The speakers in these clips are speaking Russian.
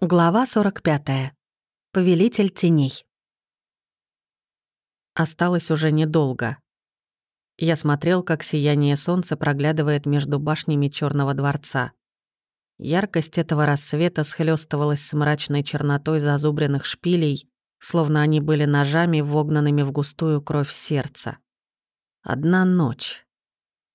Глава 45. Повелитель теней. Осталось уже недолго. Я смотрел, как сияние солнца проглядывает между башнями Черного дворца. Яркость этого рассвета схлестывалась с мрачной чернотой зазубренных шпилей, словно они были ножами, вогнанными в густую кровь сердца. Одна ночь.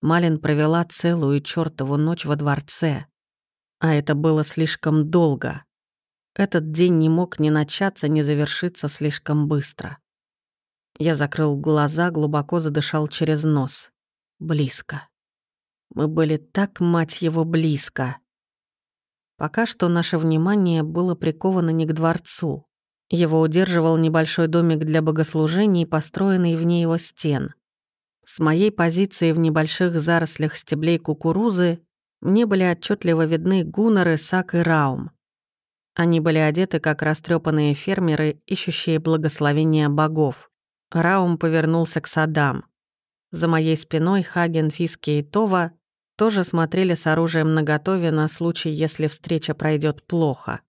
Малин провела целую чертову ночь во дворце. А это было слишком долго. Этот день не мог ни начаться, ни завершиться слишком быстро. Я закрыл глаза, глубоко задышал через нос. Близко. Мы были так, мать его, близко. Пока что наше внимание было приковано не к дворцу. Его удерживал небольшой домик для богослужений, построенный вне его стен. С моей позиции в небольших зарослях стеблей кукурузы мне были отчетливо видны Гуннер, Сак и Раум. Они были одеты, как растрепанные фермеры, ищущие благословения богов. Раум повернулся к садам. За моей спиной Хаген, Фиски и Това тоже смотрели с оружием наготове на случай, если встреча пройдет плохо.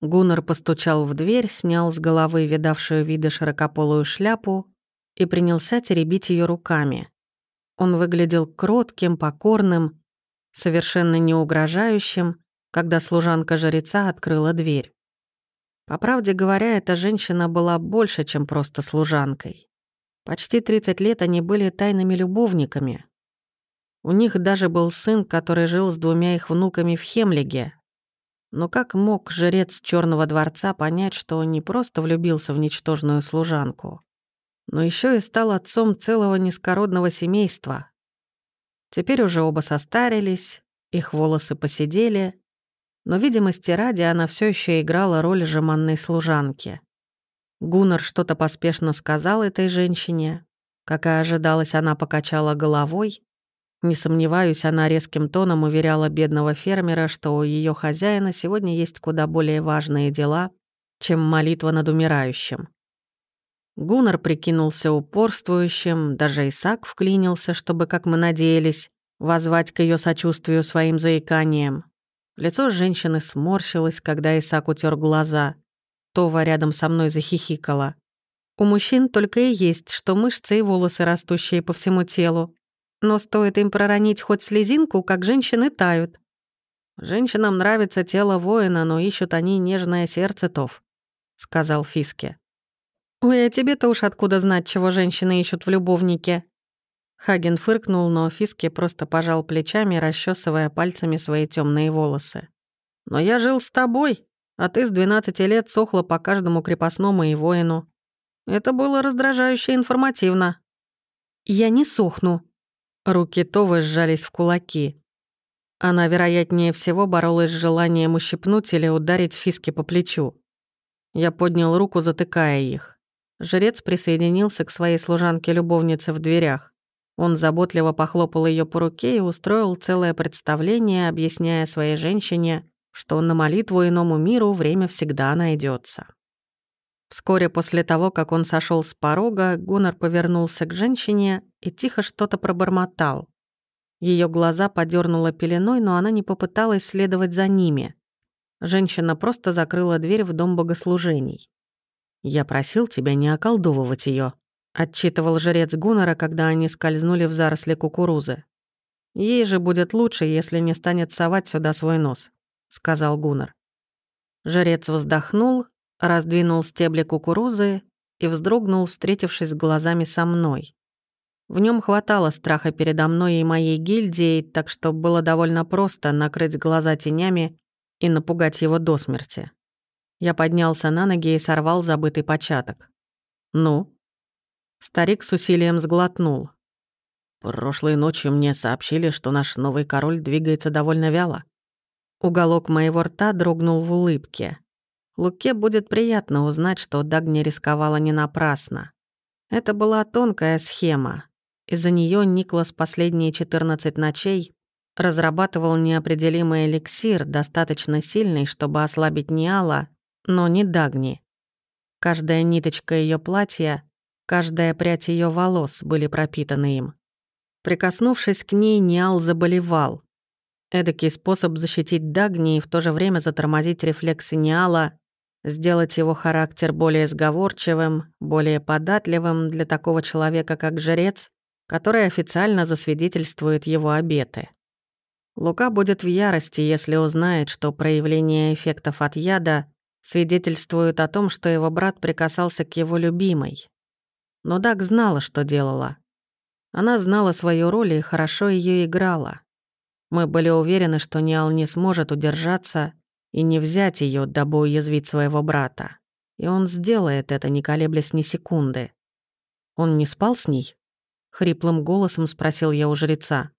Гуннер постучал в дверь, снял с головы видавшую виды широкополую шляпу и принялся теребить ее руками. Он выглядел кротким, покорным, совершенно не угрожающим, когда служанка жреца открыла дверь. По правде говоря, эта женщина была больше, чем просто служанкой. Почти 30 лет они были тайными любовниками. У них даже был сын, который жил с двумя их внуками в Хемлиге. Но как мог жрец Черного дворца понять, что он не просто влюбился в ничтожную служанку, но еще и стал отцом целого низкородного семейства? Теперь уже оба состарились, их волосы посидели, но видимости ради она все еще играла роль жеманной служанки. Гуннар что-то поспешно сказал этой женщине. Как и ожидалось, она покачала головой. Не сомневаюсь, она резким тоном уверяла бедного фермера, что у ее хозяина сегодня есть куда более важные дела, чем молитва над умирающим. Гуннар прикинулся упорствующим, даже Исаак вклинился, чтобы, как мы надеялись, возвать к ее сочувствию своим заиканием. Лицо женщины сморщилось, когда Исаак утер глаза. Това рядом со мной захихикала. У мужчин только и есть, что мышцы и волосы, растущие по всему телу. Но стоит им проронить хоть слезинку, как женщины тают. «Женщинам нравится тело воина, но ищут они нежное сердце, Тов», — сказал Фиске. «Ой, а тебе-то уж откуда знать, чего женщины ищут в любовнике?» Хаген фыркнул, но Фиски просто пожал плечами, расчесывая пальцами свои темные волосы. «Но я жил с тобой, а ты с 12 лет сохла по каждому крепостному и воину. Это было раздражающе информативно». «Я не сохну». Руки Товы сжались в кулаки. Она, вероятнее всего, боролась с желанием ущипнуть или ударить Фиски по плечу. Я поднял руку, затыкая их. Жрец присоединился к своей служанке-любовнице в дверях. Он заботливо похлопал ее по руке и устроил целое представление, объясняя своей женщине, что на молитву иному миру время всегда найдется. Вскоре после того, как он сошел с порога, Гуннар повернулся к женщине и тихо что-то пробормотал. Ее глаза подернула пеленой, но она не попыталась следовать за ними. Женщина просто закрыла дверь в дом богослужений. «Я просил тебя не околдовывать ее, Отчитывал жрец Гуннера, когда они скользнули в заросли кукурузы. «Ей же будет лучше, если не станет совать сюда свой нос», — сказал Гуннер. Жрец вздохнул, раздвинул стебли кукурузы и вздрогнул, встретившись глазами со мной. В нем хватало страха передо мной и моей гильдией, так что было довольно просто накрыть глаза тенями и напугать его до смерти. Я поднялся на ноги и сорвал забытый початок. «Ну?» Старик с усилием сглотнул. «Прошлой ночью мне сообщили, что наш новый король двигается довольно вяло». Уголок моего рта дрогнул в улыбке. Луке будет приятно узнать, что Дагни рисковала не напрасно. Это была тонкая схема. Из-за нее Никлас последние 14 ночей разрабатывал неопределимый эликсир, достаточно сильный, чтобы ослабить Ниала, но не Дагни. Каждая ниточка ее платья Каждая прядь ее волос были пропитаны им. Прикоснувшись к ней, Ниал заболевал. Эдакий способ защитить Дагни и в то же время затормозить рефлексы Ниала, сделать его характер более сговорчивым, более податливым для такого человека, как жрец, который официально засвидетельствует его обеты. Лука будет в ярости, если узнает, что проявление эффектов от яда свидетельствует о том, что его брат прикасался к его любимой. Но Даг знала, что делала. Она знала свою роль и хорошо ее играла. Мы были уверены, что Ниал не сможет удержаться и не взять ее, дабы уязвить своего брата. И он сделает это, не колеблясь ни секунды. Он не спал с ней? Хриплым голосом спросил я у жреца.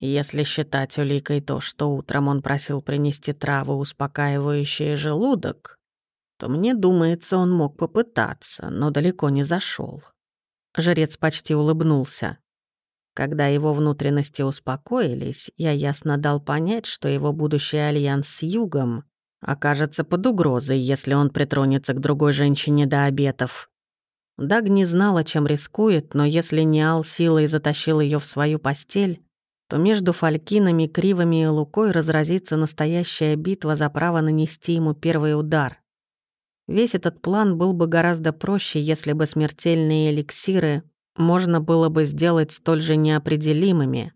Если считать уликой то, что утром он просил принести травы, успокаивающие желудок, то мне думается, он мог попытаться, но далеко не зашел. Жрец почти улыбнулся. Когда его внутренности успокоились, я ясно дал понять, что его будущий альянс с Югом окажется под угрозой, если он притронется к другой женщине до обетов. Даг не знала, чем рискует, но если Ниал силой затащил ее в свою постель, то между Фалькинами, Кривами и Лукой разразится настоящая битва за право нанести ему первый удар. Весь этот план был бы гораздо проще, если бы смертельные эликсиры можно было бы сделать столь же неопределимыми.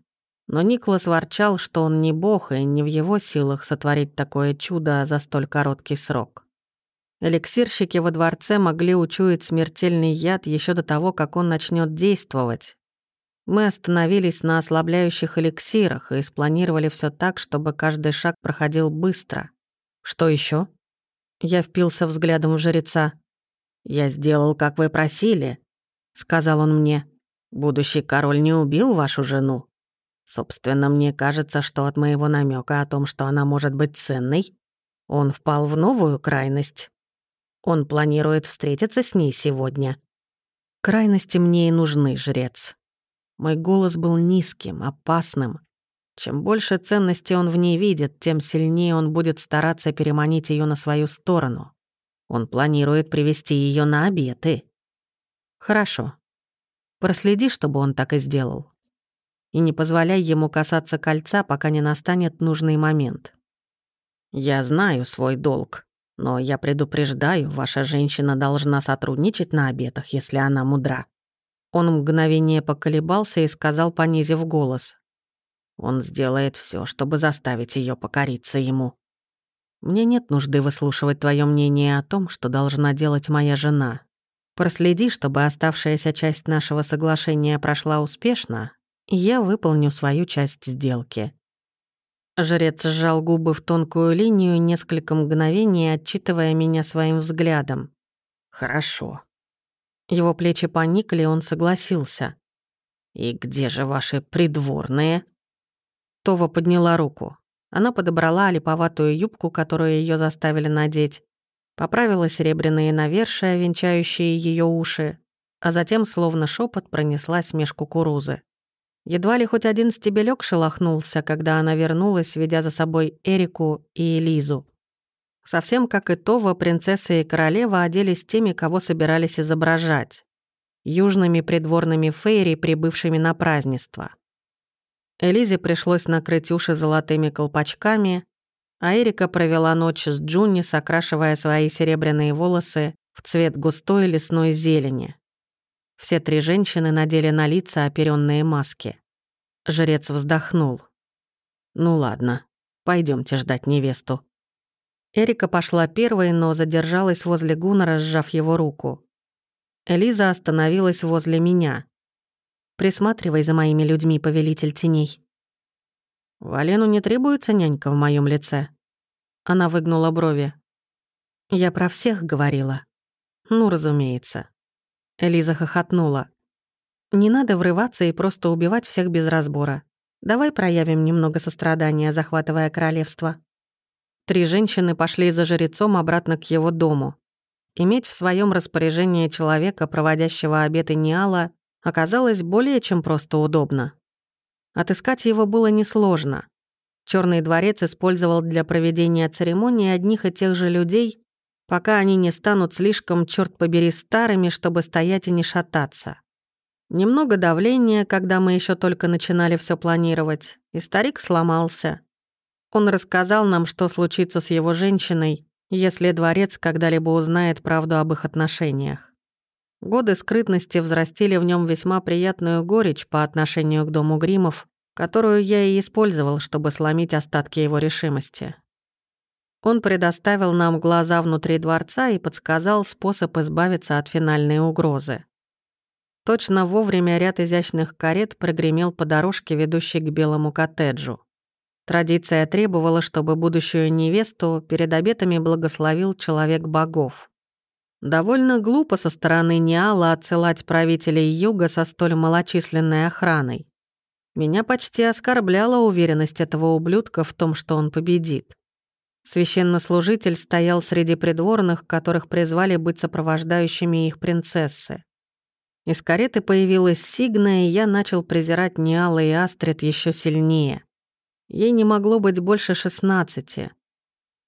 Но Николас ворчал, что он не бог, и не в его силах сотворить такое чудо за столь короткий срок. Эликсирщики во дворце могли учуять смертельный яд еще до того, как он начнет действовать. Мы остановились на ослабляющих эликсирах и спланировали все так, чтобы каждый шаг проходил быстро. Что еще? Я впился взглядом в жреца. «Я сделал, как вы просили», — сказал он мне. «Будущий король не убил вашу жену. Собственно, мне кажется, что от моего намека о том, что она может быть ценной, он впал в новую крайность. Он планирует встретиться с ней сегодня. Крайности мне и нужны, жрец. Мой голос был низким, опасным. Чем больше ценности он в ней видит, тем сильнее он будет стараться переманить ее на свою сторону. Он планирует привести ее на обеты. Хорошо. Проследи, чтобы он так и сделал. И не позволяй ему касаться кольца, пока не настанет нужный момент. Я знаю свой долг, но я предупреждаю, ваша женщина должна сотрудничать на обетах, если она мудра. Он мгновение поколебался и сказал, понизив голос. Он сделает все, чтобы заставить ее покориться ему. Мне нет нужды выслушивать твое мнение о том, что должна делать моя жена. Проследи, чтобы оставшаяся часть нашего соглашения прошла успешно, и я выполню свою часть сделки». Жрец сжал губы в тонкую линию несколько мгновений, отчитывая меня своим взглядом. «Хорошо». Его плечи поникли, он согласился. «И где же ваши придворные?» Това подняла руку. Она подобрала липоватую юбку, которую ее заставили надеть, поправила серебряные навершия, венчающие ее уши, а затем, словно шепот, пронеслась меж кукурузы. Едва ли хоть один стебелек шелохнулся, когда она вернулась, ведя за собой Эрику и Элизу. Совсем как и Това, принцесса и королева оделись теми, кого собирались изображать. Южными придворными фейри, прибывшими на празднество. Элизе пришлось накрыть уши золотыми колпачками, а Эрика провела ночь с Джунни, сокрашивая свои серебряные волосы в цвет густой лесной зелени. Все три женщины надели на лица оперенные маски. Жрец вздохнул. «Ну ладно, пойдемте ждать невесту». Эрика пошла первой, но задержалась возле Гуннера, сжав его руку. Элиза остановилась возле меня. «Присматривай за моими людьми, повелитель теней». «Валену не требуется нянька в моем лице?» Она выгнула брови. «Я про всех говорила». «Ну, разумеется». Элиза хохотнула. «Не надо врываться и просто убивать всех без разбора. Давай проявим немного сострадания, захватывая королевство». Три женщины пошли за жрецом обратно к его дому. Иметь в своем распоряжении человека, проводящего обеты Ниала, оказалось более чем просто удобно. Отыскать его было несложно. Черный дворец использовал для проведения церемонии одних и тех же людей, пока они не станут слишком, черт побери, старыми, чтобы стоять и не шататься. Немного давления, когда мы еще только начинали все планировать, и старик сломался. Он рассказал нам, что случится с его женщиной, если дворец когда-либо узнает правду об их отношениях. Годы скрытности взрастили в нем весьма приятную горечь по отношению к дому Гримов, которую я и использовал, чтобы сломить остатки его решимости. Он предоставил нам глаза внутри дворца и подсказал способ избавиться от финальной угрозы. Точно вовремя ряд изящных карет прогремел по дорожке, ведущей к белому коттеджу. Традиция требовала, чтобы будущую невесту перед обетами благословил человек богов. Довольно глупо со стороны Ниала отсылать правителей Юга со столь малочисленной охраной. Меня почти оскорбляла уверенность этого ублюдка в том, что он победит. Священнослужитель стоял среди придворных, которых призвали быть сопровождающими их принцессы. Из кареты появилась Сигна, и я начал презирать Ниала и Астрид еще сильнее. Ей не могло быть больше шестнадцати.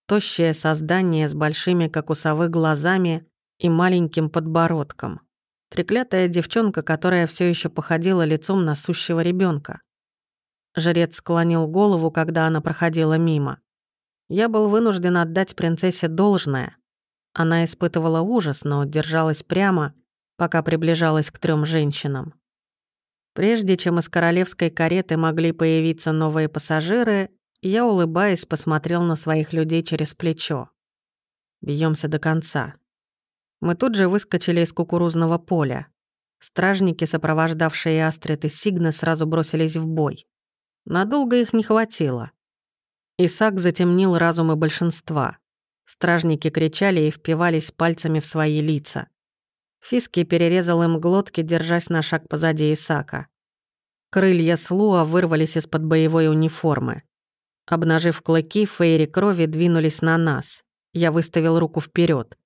Тощее создание с большими, как у совы, глазами и маленьким подбородком. Треклятая девчонка, которая все еще походила лицом на сущего ребенка. Жрец склонил голову, когда она проходила мимо. Я был вынужден отдать принцессе должное. Она испытывала ужас, но держалась прямо, пока приближалась к трем женщинам. Прежде чем из королевской кареты могли появиться новые пассажиры, я, улыбаясь, посмотрел на своих людей через плечо. Бьемся до конца. Мы тут же выскочили из кукурузного поля. Стражники, сопровождавшие Астрид и Сигна, сразу бросились в бой. Надолго их не хватило. Исаак затемнил разумы большинства. Стражники кричали и впивались пальцами в свои лица. Фиски перерезал им глотки, держась на шаг позади Исака. Крылья Слуа вырвались из-под боевой униформы. Обнажив клыки, фейри крови двинулись на нас. Я выставил руку вперед.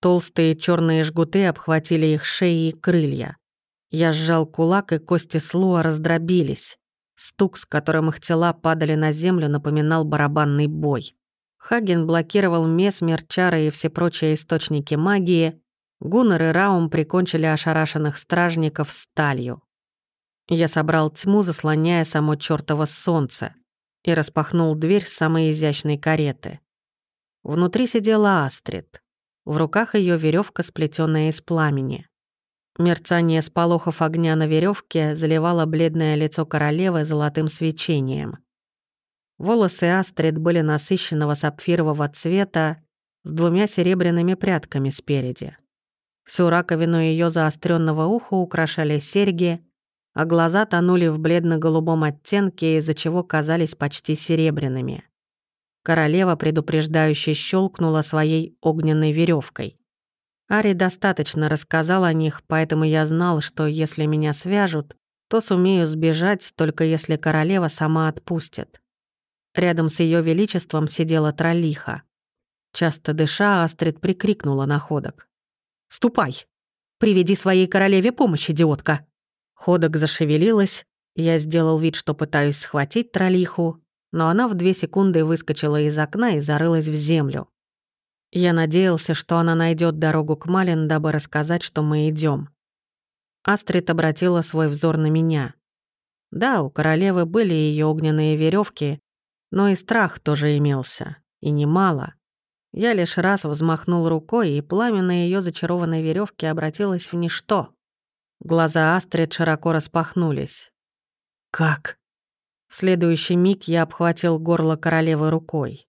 Толстые черные жгуты обхватили их шеи и крылья. Я сжал кулак, и кости Слуа раздробились. Стук, с которым их тела падали на землю, напоминал барабанный бой. Хаген блокировал месмер, чары и все прочие источники магии, Гуннер и Раум прикончили ошарашенных стражников сталью. Я собрал тьму, заслоняя само чёртово солнце, и распахнул дверь самой изящной кареты. Внутри сидела Астрид. В руках ее веревка, сплетенная из пламени. Мерцание сполохов огня на веревке заливало бледное лицо королевы золотым свечением. Волосы Астрид были насыщенного сапфирового цвета с двумя серебряными прядками спереди. Всю раковину ее заостренного уха украшали серьги, а глаза тонули в бледно-голубом оттенке, из-за чего казались почти серебряными. Королева предупреждающе щелкнула своей огненной веревкой. Ари достаточно рассказал о них, поэтому я знал, что если меня свяжут, то сумею сбежать, только если королева сама отпустит. Рядом с ее величеством сидела троллиха. Часто дыша, Астрид прикрикнула на ходок. Ступай. Приведи своей королеве помощь, идиотка». Ходок зашевелилась. Я сделал вид, что пытаюсь схватить троллиху, но она в две секунды выскочила из окна и зарылась в землю. Я надеялся, что она найдет дорогу к Малин, дабы рассказать, что мы идем. Астрид обратила свой взор на меня. Да, у королевы были ее огненные веревки, но и страх тоже имелся, и немало. Я лишь раз взмахнул рукой, и пламя на ее зачарованной веревке обратилось в ничто. Глаза Астрид широко распахнулись. «Как?» В следующий миг я обхватил горло королевы рукой.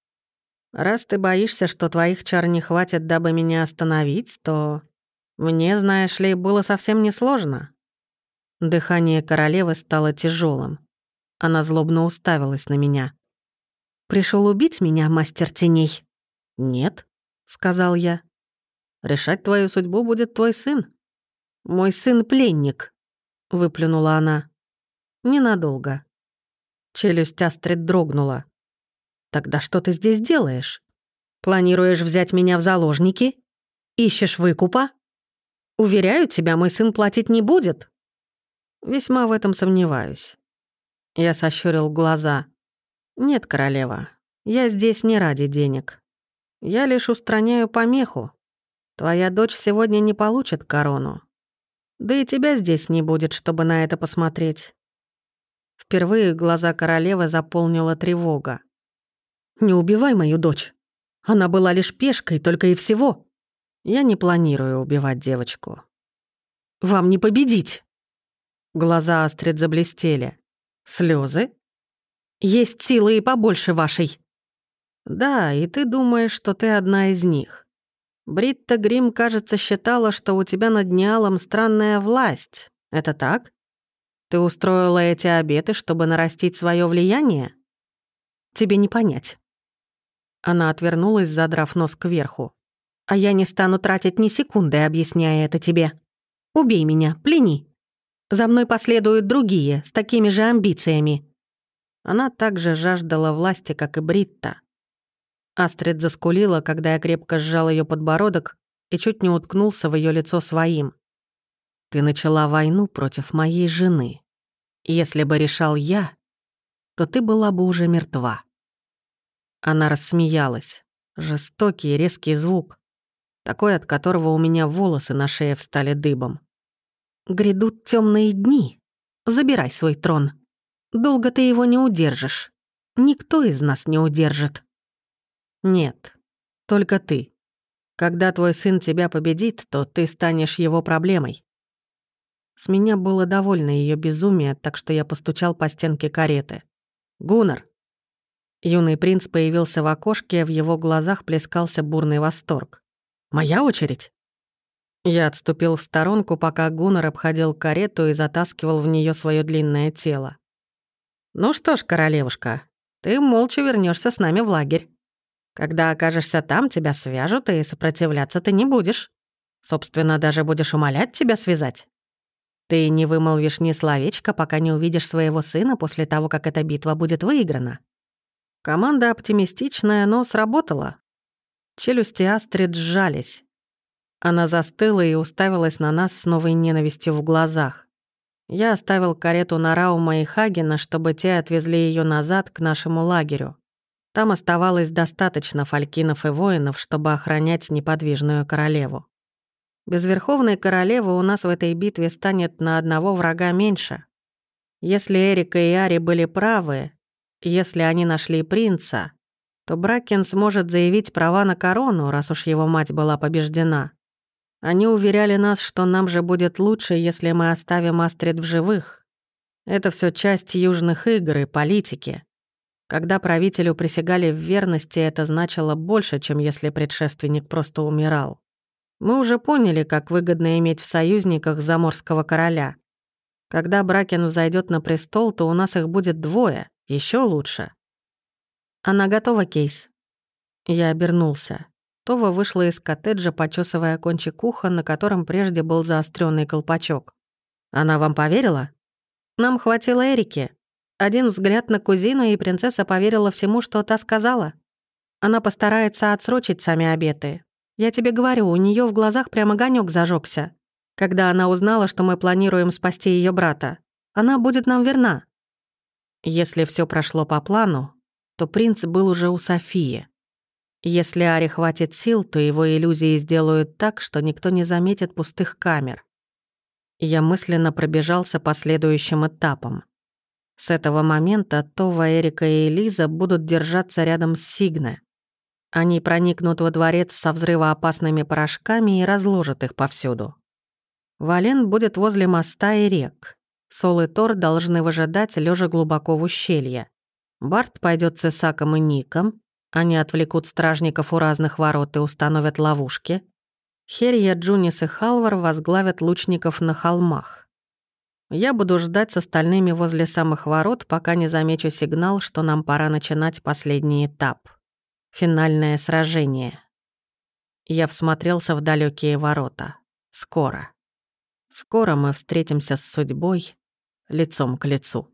«Раз ты боишься, что твоих чар не хватит, дабы меня остановить, то мне, знаешь ли, было совсем несложно». Дыхание королевы стало тяжелым. Она злобно уставилась на меня. Пришел убить меня, мастер теней?» «Нет», — сказал я. «Решать твою судьбу будет твой сын». «Мой сын пленник», — выплюнула она. «Ненадолго». Челюсть Астрид дрогнула. «Тогда что ты здесь делаешь? Планируешь взять меня в заложники? Ищешь выкупа? Уверяю тебя, мой сын платить не будет». «Весьма в этом сомневаюсь». Я сощурил глаза. «Нет, королева, я здесь не ради денег. Я лишь устраняю помеху. Твоя дочь сегодня не получит корону. Да и тебя здесь не будет, чтобы на это посмотреть». Впервые глаза королевы заполнила тревога. Не убивай мою дочь. Она была лишь пешкой, только и всего. Я не планирую убивать девочку. Вам не победить. Глаза Астрид заблестели. Слезы? Есть силы и побольше вашей. Да, и ты думаешь, что ты одна из них. Бритта Грим, кажется, считала, что у тебя над Ниалом странная власть. Это так? Ты устроила эти обеты, чтобы нарастить свое влияние? Тебе не понять. Она отвернулась, задрав нос кверху. «А я не стану тратить ни секунды, объясняя это тебе. Убей меня, плени. За мной последуют другие, с такими же амбициями». Она также жаждала власти, как и Бритта. Астрид заскулила, когда я крепко сжал ее подбородок и чуть не уткнулся в ее лицо своим. «Ты начала войну против моей жены. Если бы решал я, то ты была бы уже мертва». Она рассмеялась. Жестокий резкий звук. Такой, от которого у меня волосы на шее встали дыбом. «Грядут темные дни. Забирай свой трон. Долго ты его не удержишь. Никто из нас не удержит». «Нет, только ты. Когда твой сын тебя победит, то ты станешь его проблемой». С меня было довольно ее безумие, так что я постучал по стенке кареты. «Гуннар, Юный принц появился в окошке, в его глазах плескался бурный восторг. «Моя очередь?» Я отступил в сторонку, пока Гуннар обходил карету и затаскивал в нее свое длинное тело. «Ну что ж, королевушка, ты молча вернешься с нами в лагерь. Когда окажешься там, тебя свяжут, и сопротивляться ты не будешь. Собственно, даже будешь умолять тебя связать. Ты не вымолвишь ни словечка, пока не увидишь своего сына после того, как эта битва будет выиграна. Команда оптимистичная, но сработала. Челюсти Астрид сжались. Она застыла и уставилась на нас с новой ненавистью в глазах. Я оставил карету на Раума и Хагена, чтобы те отвезли ее назад к нашему лагерю. Там оставалось достаточно фалькинов и воинов, чтобы охранять неподвижную королеву. Без Верховной Королевы у нас в этой битве станет на одного врага меньше. Если Эрика и Ари были правы, если они нашли принца, то Бракен сможет заявить права на корону, раз уж его мать была побеждена. Они уверяли нас, что нам же будет лучше, если мы оставим Астрид в живых. Это все часть южных игр и политики. Когда правителю присягали в верности, это значило больше, чем если предшественник просто умирал. Мы уже поняли, как выгодно иметь в союзниках заморского короля. Когда Бракен взойдет на престол, то у нас их будет двое, еще лучше. Она готова, Кейс. Я обернулся. Това вышла из коттеджа, почесывая кончик уха, на котором прежде был заостренный колпачок. Она вам поверила? Нам хватило Эрики. Один взгляд на кузину, и принцесса поверила всему, что та сказала. Она постарается отсрочить сами обеты. Я тебе говорю, у нее в глазах прямо огонек зажегся, когда она узнала, что мы планируем спасти ее брата. Она будет нам верна. Если все прошло по плану, то принц был уже у Софии. Если Аре хватит сил, то его иллюзии сделают так, что никто не заметит пустых камер. Я мысленно пробежался по следующим этапам. С этого момента Това, Эрика и Элиза будут держаться рядом с Сигне. Они проникнут во дворец со взрывоопасными порошками и разложат их повсюду. Вален будет возле моста и рек. Сол и Тор должны выжидать, лежа глубоко в ущелье. Барт пойдет с Исаком и Ником. Они отвлекут стражников у разных ворот и установят ловушки. Херия, Джунис и Халвар возглавят лучников на холмах. Я буду ждать с остальными возле самых ворот, пока не замечу сигнал, что нам пора начинать последний этап. Финальное сражение. Я всмотрелся в далекие ворота. Скоро. Скоро мы встретимся с судьбой лицом к лицу.